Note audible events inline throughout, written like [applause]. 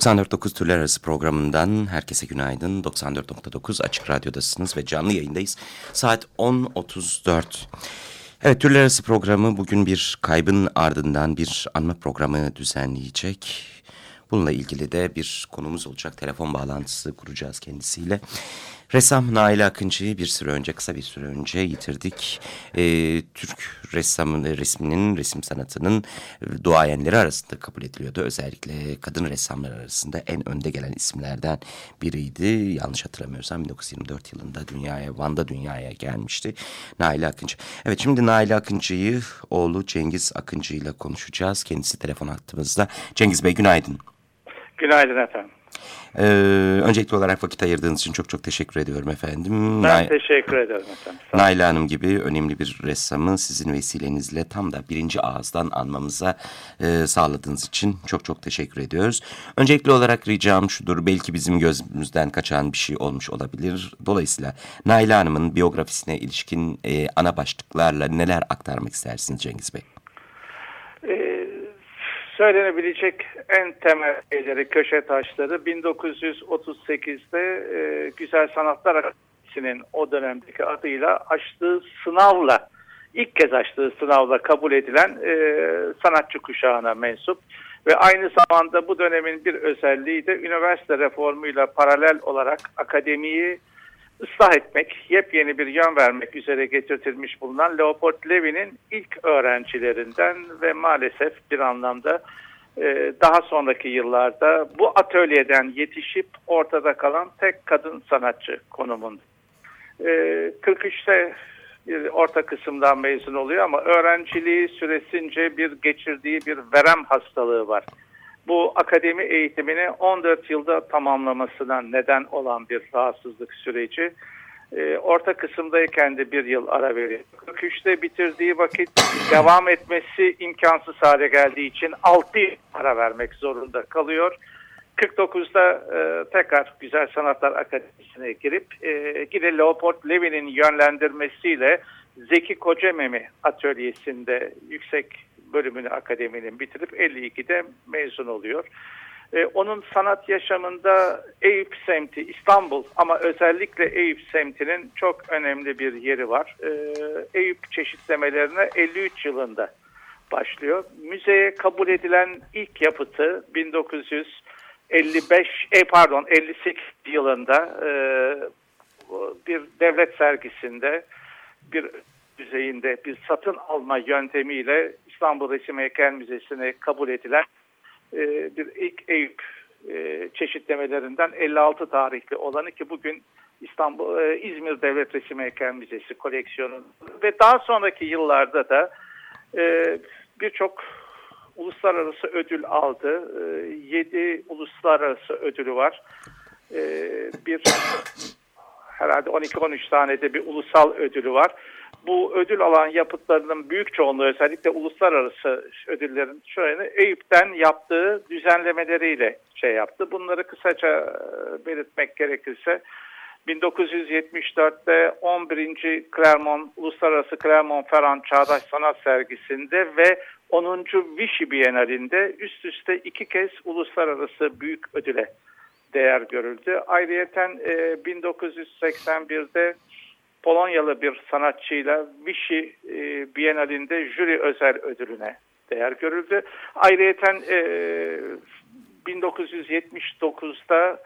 94.9 Türler Arası programından herkese günaydın. 94.9 Açık Radyo'dasınız ve canlı yayındayız. Saat 10.34. Evet Türler Arası programı bugün bir kaybın ardından bir anma programı düzenleyecek. Bununla ilgili de bir konumuz olacak. Telefon bağlantısı kuracağız kendisiyle. Ressam Nail Akıncı'yı bir süre önce, kısa bir süre önce yitirdik. Ee, Türk ressamın, resminin, resim sanatının duayenleri arasında kabul ediliyordu. Özellikle kadın ressamlar arasında en önde gelen isimlerden biriydi. Yanlış hatırlamıyorsam 1924 yılında dünyaya, Van'da dünyaya gelmişti Nail Akıncı. Evet şimdi Nail Akıncı'yı oğlu Cengiz Akıncı ile konuşacağız. Kendisi telefon hattımızda. Cengiz Bey günaydın. Günaydın efendim. Ee, öncelikli olarak vakit ayırdığınız için çok çok teşekkür ediyorum efendim. Ben Nay teşekkür ederim efendim. Naila Hanım gibi önemli bir ressamı sizin vesilenizle tam da birinci ağızdan anmamıza e, sağladığınız için çok çok teşekkür ediyoruz. Öncelikli olarak ricam şudur belki bizim gözümüzden kaçan bir şey olmuş olabilir. Dolayısıyla Naila Hanım'ın biyografisine ilişkin e, ana başlıklarla neler aktarmak istersiniz Cengiz Bey? Söylenebilecek en temel şeyleri, köşe taşları 1938'de e, Güzel Sanatlar Akademisi'nin o dönemdeki adıyla açtığı sınavla, ilk kez açtığı sınavla kabul edilen e, sanatçı kuşağına mensup. Ve aynı zamanda bu dönemin bir özelliği de üniversite reformuyla paralel olarak akademiyi ıslah etmek, yepyeni bir yön vermek üzere getirtilmiş bulunan Leopold Levi'nin ilk öğrencilerinden ve maalesef bir anlamda e, daha sonraki yıllarda bu atölyeden yetişip ortada kalan tek kadın sanatçı konumunda. 43'te bir orta kısımdan mezun oluyor ama öğrenciliği süresince bir geçirdiği bir verem hastalığı var bu akademi eğitimini 14 yılda tamamlamasına neden olan bir rahatsızlık süreci. E, orta kısımdayken de bir yıl ara veriyor. 43'te bitirdiği vakit devam etmesi imkansız hale geldiği için 6 yıl ara vermek zorunda kalıyor. 49'da e, tekrar Güzel Sanatlar Akademisi'ne girip e, yine Leopold Levi'nin yönlendirmesiyle Zeki Kocamemi atölyesinde yüksek bölümünü akademinin bitirip 52'de mezun oluyor. Ee, onun sanat yaşamında Eyüp semti, İstanbul ama özellikle Eyüp semtinin çok önemli bir yeri var. Ee, Eyüp çeşitlemelerine 53 yılında başlıyor. Müzeye kabul edilen ilk yapıtı 1955, e, pardon 58 yılında e, bir devlet sergisinde bir düzeyinde bir satın alma yöntemiyle İstanbul Resim Heykel Müzesi'ne kabul edilen e, bir ilk Eyüp e, çeşitlemelerinden 56 tarihli olanı ki bugün İstanbul e, İzmir Devlet Resim Heykel Müzesi koleksiyonu ve daha sonraki yıllarda da e, birçok uluslararası ödül aldı. E, 7 uluslararası ödülü var. E, bir herhalde 12-13 tane de bir ulusal ödülü var bu ödül alan yapıtlarının büyük çoğunluğu özellikle uluslararası ödüllerin şöyle Eyüp'ten yaptığı düzenlemeleriyle şey yaptı. Bunları kısaca e, belirtmek gerekirse 1974'te 11. Clermont Uluslararası Clermont-Ferrand Çağdaş Sanat Sergisi'nde ve 10. Vichy Bienalinde üst üste iki kez uluslararası büyük ödüle değer görüldü. Ayrıyeten e, 1981'de Polonyalı bir sanatçıyla Vichy e, Bienalinde jüri özel ödülüne değer görüldü. Ayrıca e, 1979'da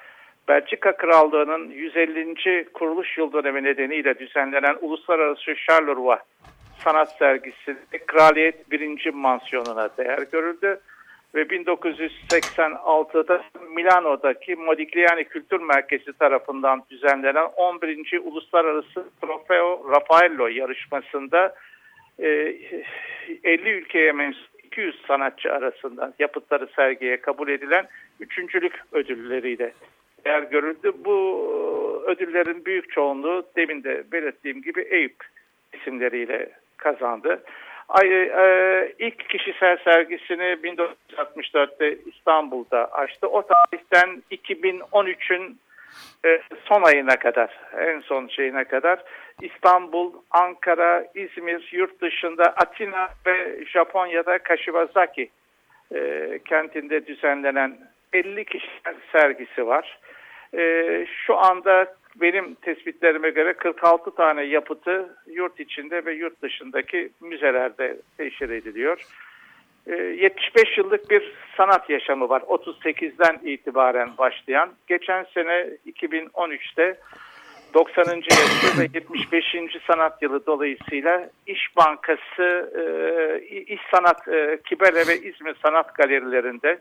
Belçika Krallığı'nın 150. kuruluş yıl dönemi nedeniyle düzenlenen Uluslararası Charleroi sanat sergisinde kraliyet birinci mansiyonuna değer görüldü ve 1986'da Milano'daki Modigliani Kültür Merkezi tarafından düzenlenen 11. Uluslararası Trofeo Raffaello yarışmasında 50 e, ülkeye mensup 200 sanatçı arasından yapıtları sergiye kabul edilen üçüncülük ödülleriyle değer görüldü. Bu ödüllerin büyük çoğunluğu demin de belirttiğim gibi Eyüp isimleriyle kazandı. Ay, e, ilk kişisel sergisini 1964'te İstanbul'da açtı. O tarihten 2013'ün e, son ayına kadar, en son şeyine kadar İstanbul, Ankara, İzmir, yurt dışında Atina ve Japonya'da Kashiwazaki e, kentinde düzenlenen 50 kişisel sergisi var. E, şu anda benim tespitlerime göre 46 tane yapıtı yurt içinde ve yurt dışındaki müzelerde teşhir ediliyor. 75 ee, yıllık bir sanat yaşamı var. 38'den itibaren başlayan. Geçen sene 2013'te 90. yaşı ve 75. sanat yılı dolayısıyla İş Bankası, e, İş Sanat e, Kibele ve İzmir Sanat Galerilerinde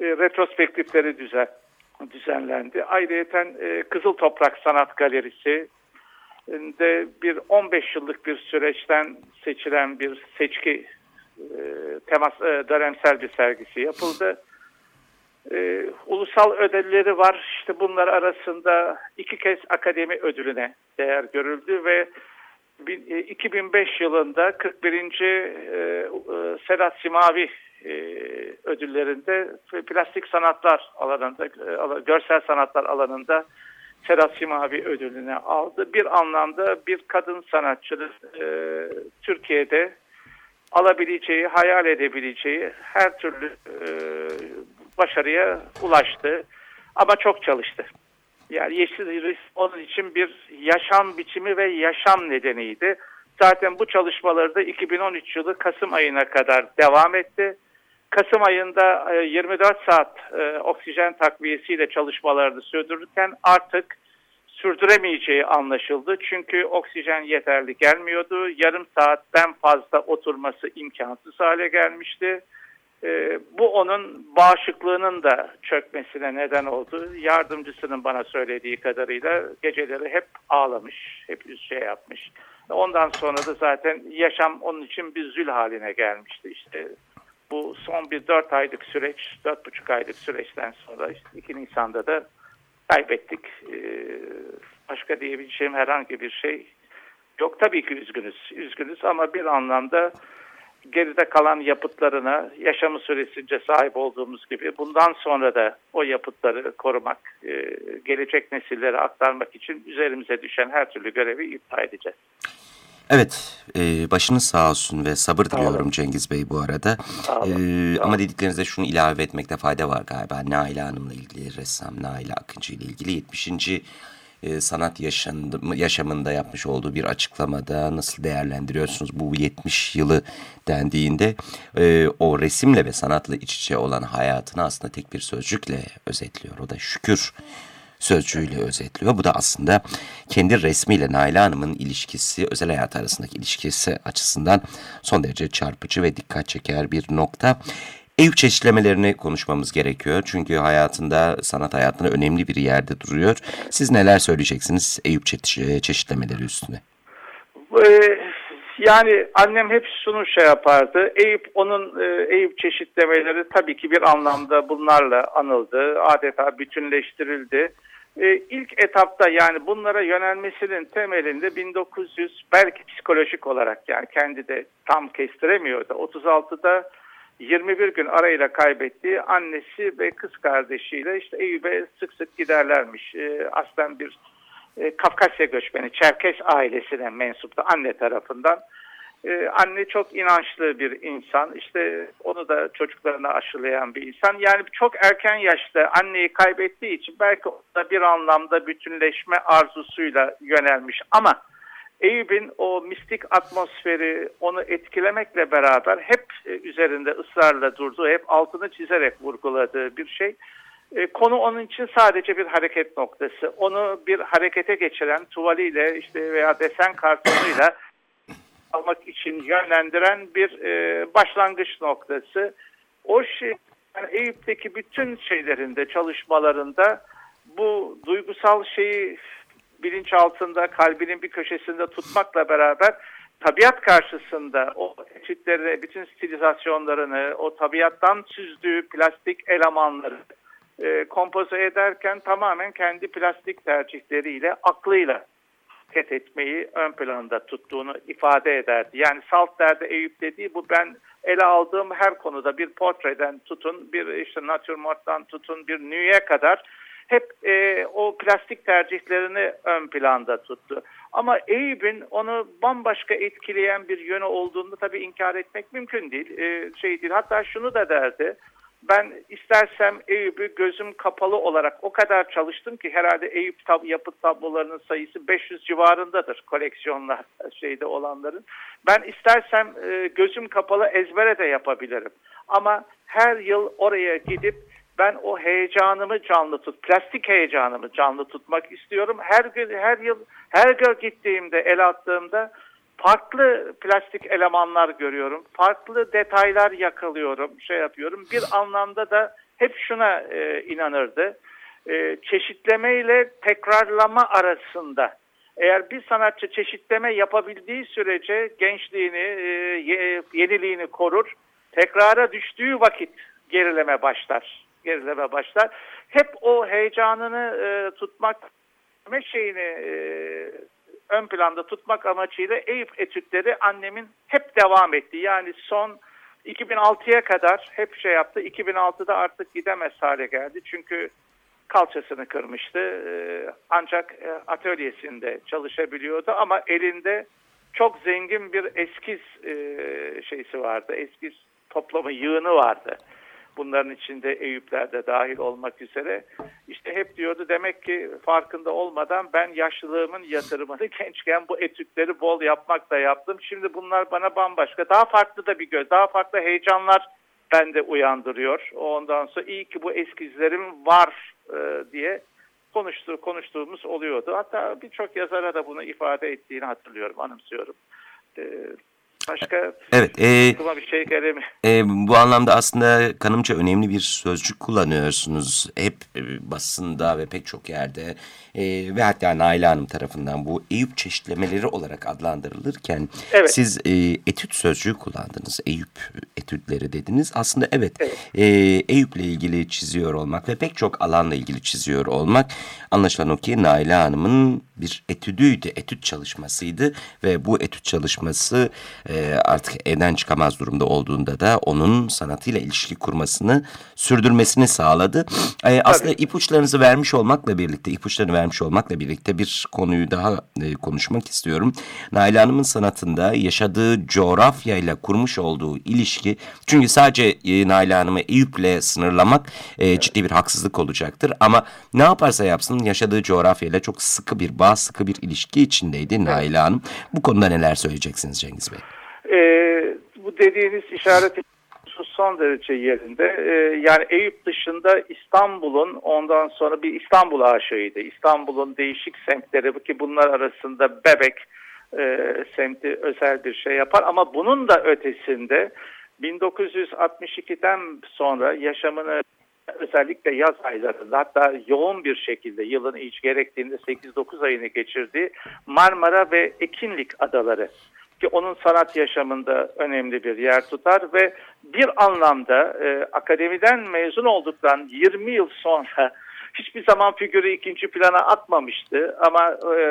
e, retrospektifleri düzen, düzenlendi. Ayrıca Kızıl Toprak Sanat Galerisi de bir 15 yıllık bir süreçten seçilen bir seçki e, temas e, dönemsel bir sergisi yapıldı. E, ulusal ödülleri var. İşte bunlar arasında iki kez akademi ödülüne değer görüldü ve 2005 yılında 41. E, Sedat Simavi ödüllerinde plastik sanatlar alanında, görsel sanatlar alanında Sedat Simavi ödülünü aldı. Bir anlamda bir kadın sanatçının Türkiye'de alabileceği, hayal edebileceği her türlü e, başarıya ulaştı. Ama çok çalıştı. Yani Yeşil Iris onun için bir yaşam biçimi ve yaşam nedeniydi. Zaten bu çalışmaları da 2013 yılı Kasım ayına kadar devam etti. Kasım ayında 24 e, saat e, oksijen takviyesiyle çalışmalarını sürdürürken artık sürdüremeyeceği anlaşıldı. Çünkü oksijen yeterli gelmiyordu. Yarım saatten fazla oturması imkansız hale gelmişti. E, bu onun bağışıklığının da çökmesine neden oldu. Yardımcısının bana söylediği kadarıyla geceleri hep ağlamış, hep şey yapmış. Ondan sonra da zaten yaşam onun için bir zül haline gelmişti. İşte bu son bir dört aylık süreç, dört buçuk aylık süreçten sonra işte 2 Nisan'da da kaybettik. Ee, başka diyebileceğim herhangi bir şey yok. Tabii ki üzgünüz, üzgünüz ama bir anlamda geride kalan yapıtlarına yaşamı süresince sahip olduğumuz gibi bundan sonra da o yapıtları korumak, e, gelecek nesillere aktarmak için üzerimize düşen her türlü görevi iptal edeceğiz. Evet, e, başınız sağ olsun ve sabır diliyorum Cengiz Bey bu arada. E, ama dediklerinize şunu ilave etmekte fayda var galiba. Naila Hanım'la ilgili, ressam Naila Akıncı ile ilgili 70. E, sanat yaşamında, yaşamında yapmış olduğu bir açıklamada nasıl değerlendiriyorsunuz bu 70 yılı dendiğinde e, o resimle ve sanatla iç içe olan hayatını aslında tek bir sözcükle özetliyor. O da şükür sözcüğüyle özetliyor. Bu da aslında kendi resmiyle Naila Hanım'ın ilişkisi, özel hayat arasındaki ilişkisi açısından son derece çarpıcı ve dikkat çeker bir nokta. Eyüp çeşitlemelerini konuşmamız gerekiyor. Çünkü hayatında, sanat hayatında önemli bir yerde duruyor. Siz neler söyleyeceksiniz Eyüp çeşitlemeleri üstüne? Yani annem hep şunu şey yapardı. Eyüp onun e, Eyüp çeşitlemeleri tabii ki bir anlamda bunlarla anıldı. Adeta bütünleştirildi. E, ilk etapta yani bunlara yönelmesinin temelinde 1900 belki psikolojik olarak yani kendi de tam kestiremiyordu. 36'da 21 gün arayla kaybettiği annesi ve kız kardeşiyle işte Eyüp'e sık sık giderlermiş. E, aslen bir e, Kafkasya göçmeni Çerkes ailesine mensuptu anne tarafından. Ee, anne çok inançlı bir insan. İşte onu da çocuklarına aşılayan bir insan. Yani çok erken yaşta anneyi kaybettiği için belki da bir anlamda bütünleşme arzusuyla yönelmiş. Ama Eyüp'ün o mistik atmosferi onu etkilemekle beraber hep e, üzerinde ısrarla durduğu, hep altını çizerek vurguladığı bir şey. E, konu onun için sadece bir hareket noktası. Onu bir harekete geçiren tuvaliyle işte veya desen kartonuyla almak için yönlendiren bir e, başlangıç noktası. O şey yani Eyüp'teki bütün şeylerinde, çalışmalarında bu duygusal şeyi bilinç altında, kalbinin bir köşesinde tutmakla beraber tabiat karşısında o etütlerini, bütün stilizasyonlarını, o tabiattan süzdüğü plastik elemanları e, kompoze ederken tamamen kendi plastik tercihleriyle, aklıyla hareket etmeyi ön planda tuttuğunu ifade ederdi. Yani salt derdi Eyüp dediği bu ben ele aldığım her konuda bir portreden tutun, bir işte natürmorttan tutun, bir nüye kadar hep e, o plastik tercihlerini ön planda tuttu. Ama Eyüp'ün onu bambaşka etkileyen bir yönü olduğunu tabii inkar etmek mümkün değil. E, şey değil. Hatta şunu da derdi. Ben istersem Eyüp'ü gözüm kapalı olarak o kadar çalıştım ki herhalde Eyüp tab yapıt tablolarının sayısı 500 civarındadır koleksiyonlar [laughs] şeyde olanların. Ben istersem e, gözüm kapalı ezbere de yapabilirim. Ama her yıl oraya gidip ben o heyecanımı canlı tut, plastik heyecanımı canlı tutmak istiyorum. Her gün, her yıl, her gün gittiğimde, el attığımda farklı plastik elemanlar görüyorum. Farklı detaylar yakalıyorum, şey yapıyorum. Bir [laughs] anlamda da hep şuna e, inanırdı. E, çeşitleme ile tekrarlama arasında eğer bir sanatçı çeşitleme yapabildiği sürece gençliğini, e, yeniliğini korur. Tekrara düştüğü vakit gerileme başlar gerileme başlar. Hep o heyecanını e, tutmak şeyini e, ön planda tutmak amacıyla Eyüp etütleri annemin hep devam etti. Yani son 2006'ya kadar hep şey yaptı. 2006'da artık gidemez hale geldi. Çünkü kalçasını kırmıştı. E, ancak e, atölyesinde çalışabiliyordu ama elinde çok zengin bir eskiz e, şeysi vardı. Eskiz toplama yığını vardı. Bunların içinde Eyüpler de dahil olmak üzere. İşte hep diyordu demek ki farkında olmadan ben yaşlılığımın yatırımını [laughs] gençken bu etütleri bol yapmakla yaptım. Şimdi bunlar bana bambaşka, daha farklı da bir göz, daha farklı heyecanlar bende uyandırıyor. Ondan sonra iyi ki bu eskizlerim var e, diye konuştu, konuştuğumuz oluyordu. Hatta birçok yazara da bunu ifade ettiğini hatırlıyorum, anımsıyorum. E, Başka evet, e, bir şey gelemiyor. E, bu anlamda aslında kanımca önemli bir sözcük kullanıyorsunuz. Hep e, basında ve pek çok yerde e, ve hatta Naila Hanım tarafından bu Eyüp çeşitlemeleri olarak adlandırılırken evet. siz e, etüt sözcüğü kullandınız. Eyüp etütleri dediniz. Aslında evet, evet. E, Eyüp'le ilgili çiziyor olmak ve pek çok alanla ilgili çiziyor olmak anlaşılan o ki Naila Hanım'ın bir etüdüydü, etüt çalışmasıydı ve bu etüt çalışması e, artık evden çıkamaz durumda olduğunda da onun sanatıyla ilişki kurmasını, sürdürmesini sağladı. E, aslında ipuçlarınızı vermiş olmakla birlikte, ipuçlarını vermiş olmakla birlikte bir konuyu daha e, konuşmak istiyorum. Naila Hanım'ın sanatında yaşadığı coğrafyayla kurmuş olduğu ilişki, çünkü sadece e, Naila Hanım'ı Eyüp'le sınırlamak e, ciddi bir haksızlık olacaktır. Ama ne yaparsa yapsın yaşadığı coğrafyayla çok sıkı bir bağ, sıkı bir ilişki içindeydi Naila Hanım. Bu konuda neler söyleyeceksiniz Cengiz Bey? Ee, bu dediğiniz işaret son derece yerinde. Ee, yani Eyüp dışında İstanbul'un ondan sonra bir İstanbul aşığıydı. İstanbul'un değişik semtleri ki bunlar arasında Bebek e, semti özel bir şey yapar. Ama bunun da ötesinde 1962'den sonra yaşamını özellikle yaz aylarında hatta yoğun bir şekilde yılın hiç gerektiğinde 8-9 ayını geçirdiği Marmara ve Ekinlik adaları ki onun sanat yaşamında önemli bir yer tutar ve bir anlamda e, akademiden mezun olduktan 20 yıl sonra [laughs] hiçbir zaman figürü ikinci plana atmamıştı. Ama e,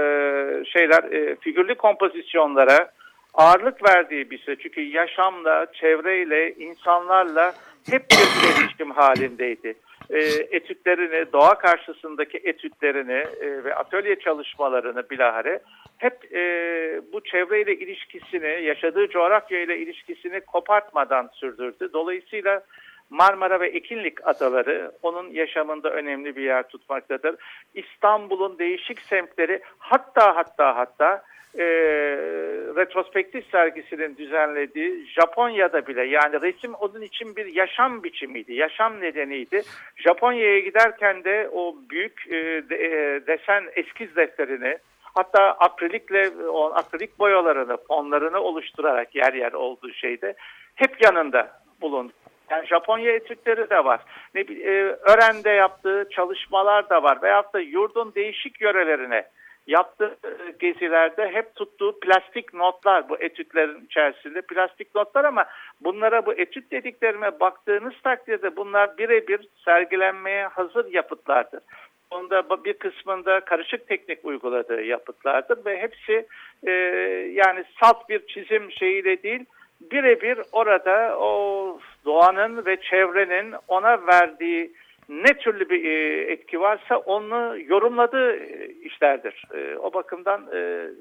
şeyler e, figürlü kompozisyonlara ağırlık verdiği bir şey çünkü yaşamla, çevreyle, insanlarla hep bir iletişim halindeydi. E, etütlerini, doğa karşısındaki etütlerini e, ve atölye çalışmalarını bilahare hep e, bu çevreyle ilişkisini, yaşadığı coğrafya ile ilişkisini kopartmadan sürdürdü. Dolayısıyla Marmara ve Ekinlik adaları onun yaşamında önemli bir yer tutmaktadır. İstanbul'un değişik semtleri hatta hatta hatta e, retrospektif sergisinin düzenlediği Japonya'da bile yani resim onun için bir yaşam biçimiydi, yaşam nedeniydi. Japonya'ya giderken de o büyük e, e, desen eskiz defterini hatta akrilikle o akrilik boyalarını, fonlarını oluşturarak yer yer olduğu şeyde hep yanında bulundu. Yani Japonya etütleri de var. Ne e, Ören'de yaptığı çalışmalar da var. Veyahut da yurdun değişik yörelerine yaptığı gezilerde hep tuttuğu plastik notlar bu etütlerin içerisinde plastik notlar ama bunlara bu etüt dediklerime baktığınız takdirde bunlar birebir sergilenmeye hazır yapıtlardır. Onda bir kısmında karışık teknik uyguladığı yapıtlardır ve hepsi e, yani salt bir çizim şeyiyle değil birebir orada o doğanın ve çevrenin ona verdiği ne türlü bir e, etki varsa onu yorumladığı e, işlerdir. E, o bakımdan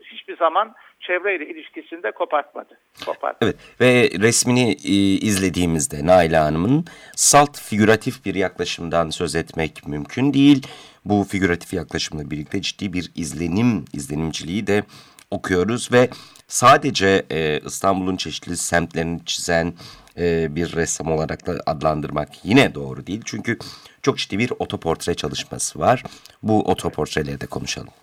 hiçbir zaman çevreyle ilişkisinde kopartmadı. kopartmadı. Evet ve resmini izlediğimizde Naila Hanım'ın salt figüratif bir yaklaşımdan söz etmek mümkün değil. Bu figüratif yaklaşımla birlikte ciddi bir izlenim, izlenimciliği de okuyoruz ve sadece e, İstanbul'un çeşitli semtlerini çizen e, bir ressam olarak da adlandırmak yine doğru değil. Çünkü çok ciddi bir otoportre çalışması var. Bu otoportreleri de konuşalım.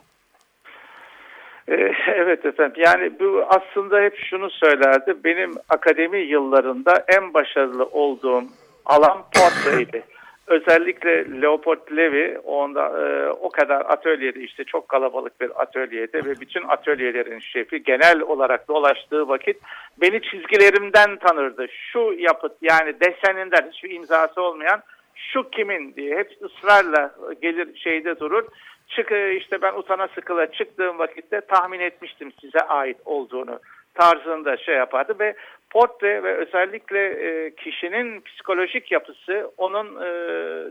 E, evet efendim yani bu aslında hep şunu söylerdi benim akademi yıllarında en başarılı olduğum alan portreydi [laughs] özellikle Leopold Levi onda e, o kadar atölyede işte çok kalabalık bir atölyede ve bütün atölyelerin şefi genel olarak dolaştığı vakit beni çizgilerimden tanırdı. Şu yapıt yani deseninden hiçbir imzası olmayan şu kimin diye hep ısrarla gelir şeyde durur. Çık işte ben utana sıkıla çıktığım vakitte tahmin etmiştim size ait olduğunu tarzında şey yapardı ve portre ve özellikle e, kişinin psikolojik yapısı onun e,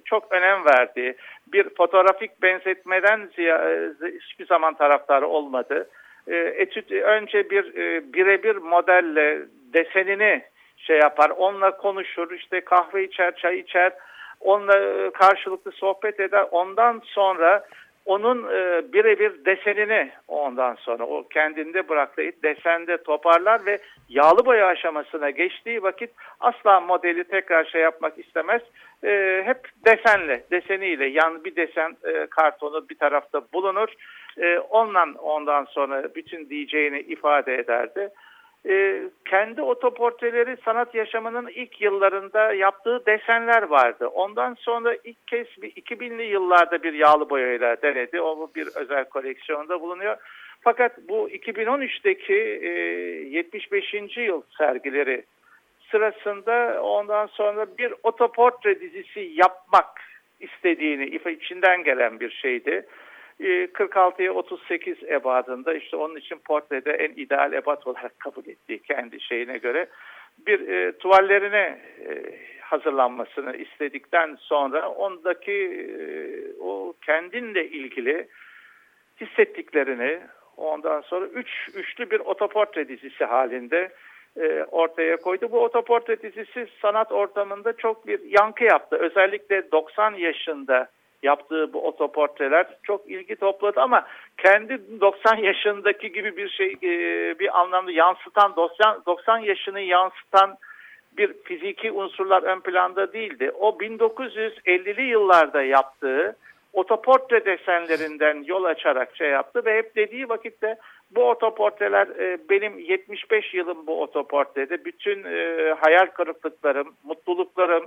çok önem verdiği bir fotoğrafik benzetmeden e, hiçbir zaman taraftarı olmadı. E, etüt önce bir e, birebir modelle desenini şey yapar, onunla konuşur, işte kahve içer, çay içer, onunla e, karşılıklı sohbet eder. Ondan sonra onun e, birebir desenini ondan sonra o kendinde bıraktığı desende toparlar ve yağlı boya aşamasına geçtiği vakit asla modeli tekrar şey yapmak istemez. E, hep desenle, deseniyle yan bir desen e, kartonu bir tarafta bulunur. E, ondan ondan sonra bütün diyeceğini ifade ederdi e, kendi otoportreleri sanat yaşamının ilk yıllarında yaptığı desenler vardı. Ondan sonra ilk kez bir 2000'li yıllarda bir yağlı boyayla denedi. O bir özel koleksiyonda bulunuyor. Fakat bu 2013'teki e, 75. yıl sergileri sırasında ondan sonra bir otoportre dizisi yapmak istediğini içinden gelen bir şeydi. 46'ya ee, 38 ebadında işte onun için portrede en ideal ebad olarak kabul ettiği kendi şeyine göre bir e, tuvallerine e, hazırlanmasını istedikten sonra ondaki e, o kendinle ilgili hissettiklerini ondan sonra üç üçlü bir otoportre dizisi halinde e, ortaya koydu. Bu otoportre dizisi sanat ortamında çok bir yankı yaptı. Özellikle 90 yaşında yaptığı bu otoportreler çok ilgi topladı ama kendi 90 yaşındaki gibi bir şey e, bir anlamda yansıtan 90, 90 yaşını yansıtan bir fiziki unsurlar ön planda değildi. O 1950'li yıllarda yaptığı otoportre desenlerinden yol açarak şey yaptı ve hep dediği vakitte bu otoportreler e, benim 75 yılım bu otoportrede bütün e, hayal kırıklıklarım, mutluluklarım,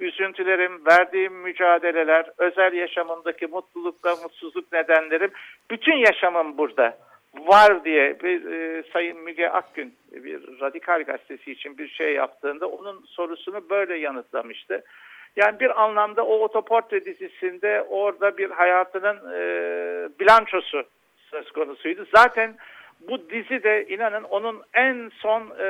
üzüntülerim, verdiğim mücadeleler, özel yaşamımdaki mutluluk ve mutsuzluk nedenlerim, bütün yaşamım burada var diye bir e, Sayın Müge Akgün bir radikal gazetesi için bir şey yaptığında onun sorusunu böyle yanıtlamıştı. Yani bir anlamda o otoportre dizisinde orada bir hayatının e, bilançosu söz konusuydu. Zaten bu dizi de inanın onun en son e,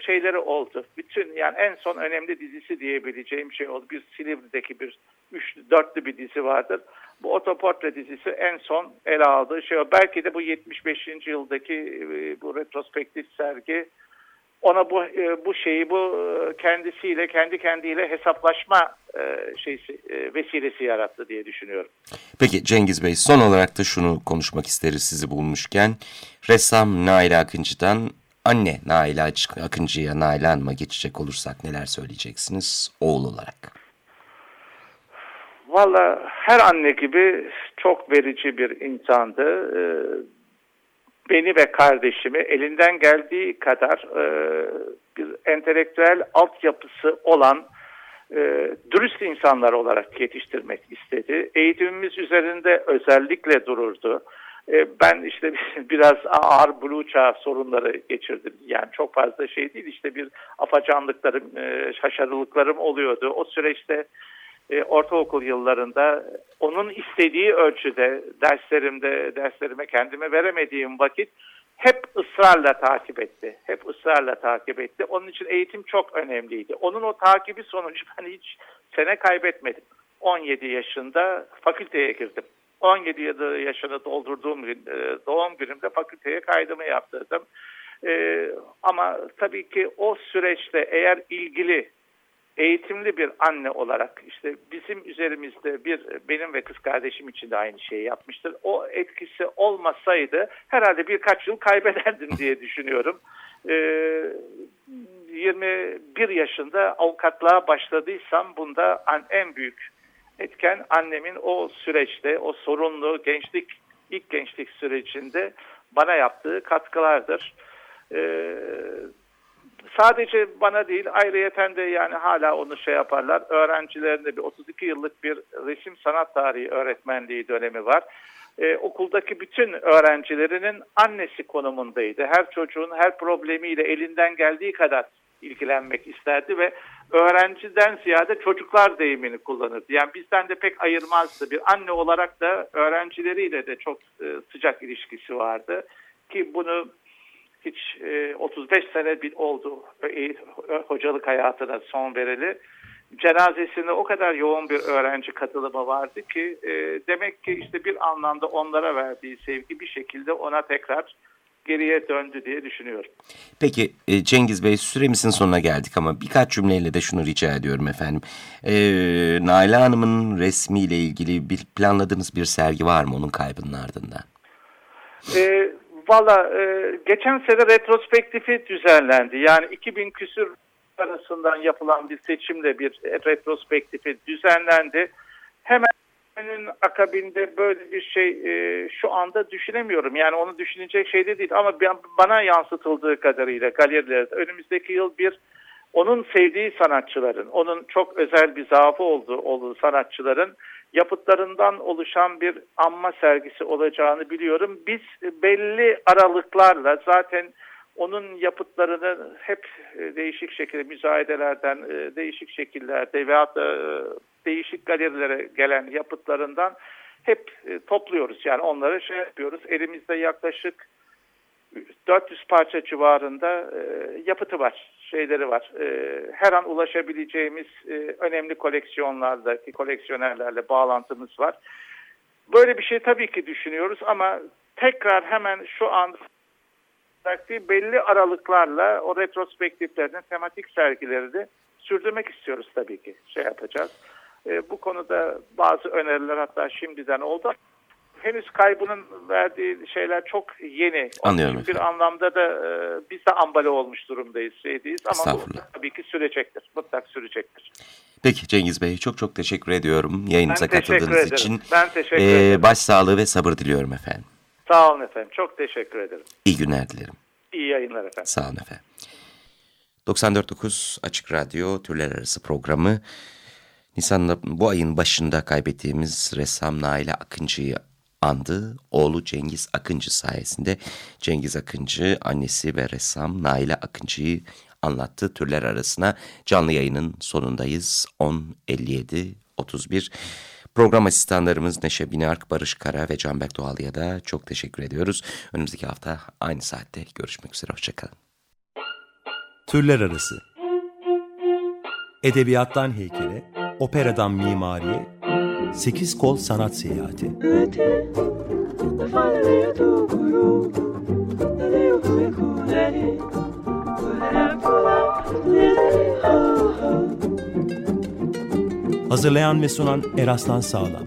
şeyleri oldu. Bütün yani en son önemli dizisi diyebileceğim şey oldu. Bir Silivri'deki bir üçlü, dörtlü bir dizi vardır. Bu otoportre dizisi en son ele aldığı şey o. Belki de bu 75. yıldaki e, bu retrospektif sergi ona bu e, bu şeyi bu e, kendisiyle kendi kendiyle hesaplaşma e, şeysi vesilesi yarattı diye düşünüyorum. Peki Cengiz Bey son olarak da şunu konuşmak isteriz sizi bulmuşken. Ressam Nail Akıncı'dan anne Nail Akıncı'ya Nail Hanım'a geçecek olursak neler söyleyeceksiniz oğul olarak? Valla her anne gibi çok verici bir insandı beni ve kardeşimi elinden geldiği kadar e, bir entelektüel altyapısı olan e, dürüst insanlar olarak yetiştirmek istedi. Eğitimimiz üzerinde özellikle dururdu. E, ben işte [laughs] biraz ağır blue çağ sorunları geçirdim. Yani çok fazla şey değil işte bir afacanlıklarım, e, şaşarılıklarım oluyordu. O süreçte e, ortaokul yıllarında onun istediği ölçüde derslerimde derslerime kendime veremediğim vakit hep ısrarla takip etti. Hep ısrarla takip etti. Onun için eğitim çok önemliydi. Onun o takibi sonucu [laughs] ben hiç sene kaybetmedim. 17 yaşında fakülteye girdim. 17 yaşını doldurduğum gün, e, doğum günümde fakülteye kaydımı yaptırdım. Ee, ama tabii ki o süreçte eğer ilgili eğitimli bir anne olarak işte bizim üzerimizde bir benim ve kız kardeşim için de aynı şeyi yapmıştır. O etkisi olmasaydı herhalde birkaç yıl kaybederdim [laughs] diye düşünüyorum. Ee, 21 yaşında avukatlığa başladıysam bunda en büyük etken annemin o süreçte o sorunlu gençlik ilk gençlik sürecinde bana yaptığı katkılardır. Ee, sadece bana değil ayrıyeten de yani hala onu şey yaparlar. Öğrencilerinde bir 32 yıllık bir resim sanat tarihi öğretmenliği dönemi var. Ee, okuldaki bütün öğrencilerinin annesi konumundaydı. Her çocuğun her problemiyle elinden geldiği kadar ilgilenmek isterdi ve öğrenciden ziyade çocuklar deyimini kullanırdı. Yani bizden de pek ayırmazdı. Bir anne olarak da öğrencileriyle de çok e, sıcak ilişkisi vardı. Ki bunu hiç e, 35 sene bir oldu e, hocalık hayatına son vereli. Cenazesinde o kadar yoğun bir öğrenci katılımı vardı ki e, demek ki işte bir anlamda onlara verdiği sevgi bir şekilde ona tekrar geriye döndü diye düşünüyorum. Peki e, Cengiz Bey süremizin sonuna geldik ama birkaç cümleyle de şunu rica ediyorum efendim. E, Naila Hanım'ın resmiyle ilgili bir planladığınız bir sergi var mı onun kaybının ardından? E, Valla e, geçen sene retrospektifi düzenlendi. Yani 2000 küsür arasından yapılan bir seçimle bir retrospektifi düzenlendi. Hemen akabinde böyle bir şey e, şu anda düşünemiyorum. Yani onu düşünecek şey de değil ama ben, bana yansıtıldığı kadarıyla galerilerde önümüzdeki yıl bir onun sevdiği sanatçıların, onun çok özel bir zaafı olduğu, olduğu sanatçıların yapıtlarından oluşan bir anma sergisi olacağını biliyorum. Biz belli aralıklarla zaten onun yapıtlarını hep e, değişik şekilde müzayedelerden, e, değişik şekillerde veya da e, değişik galerilere gelen yapıtlarından hep topluyoruz. Yani onları şey yapıyoruz. Elimizde yaklaşık 400 parça civarında yapıtı var, şeyleri var. Her an ulaşabileceğimiz önemli koleksiyonlardaki koleksiyonerlerle bağlantımız var. Böyle bir şey tabii ki düşünüyoruz ama tekrar hemen şu an taktiği belli aralıklarla o retrospektiflerini, tematik sergileri de sürdürmek istiyoruz tabii ki. Şey yapacağız. E, bu konuda bazı öneriler hatta şimdiden oldu. Henüz kaybının verdiği şeyler çok yeni. Anlıyorum. Bir anlamda da e, biz de ambale olmuş durumdayız, şeydeyiz. Ama bu tabii ki sürecektir. Mutlak sürecektir. Peki Cengiz Bey çok çok teşekkür ediyorum yayınımıza katıldığınız ederim. için. Ben teşekkür ee, ederim. Başsağlığı ve sabır diliyorum efendim. Sağ olun efendim. Çok teşekkür ederim. İyi günler dilerim. İyi yayınlar efendim. Sağ olun efendim. 94.9 Açık Radyo Türler Arası programı Nisan'da bu ayın başında kaybettiğimiz ressam Naile Akıncı'yı andı. Oğlu Cengiz Akıncı sayesinde Cengiz Akıncı annesi ve ressam Naile Akıncı'yı anlattı. Türler arasına canlı yayının sonundayız. 10.57.31 Program asistanlarımız Neşe Binark, Barış Kara ve Canberk Doğalı'ya da çok teşekkür ediyoruz. Önümüzdeki hafta aynı saatte görüşmek üzere. Hoşçakalın. Türler Arası Edebiyattan heykele, operadan mimariye, sekiz kol sanat seyahati. Hazırlayan ve sunan Eraslan Sağlam.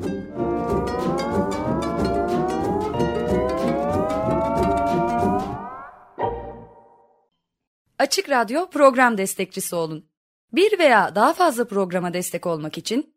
Açık Radyo program destekçisi olun. Bir veya daha fazla programa destek olmak için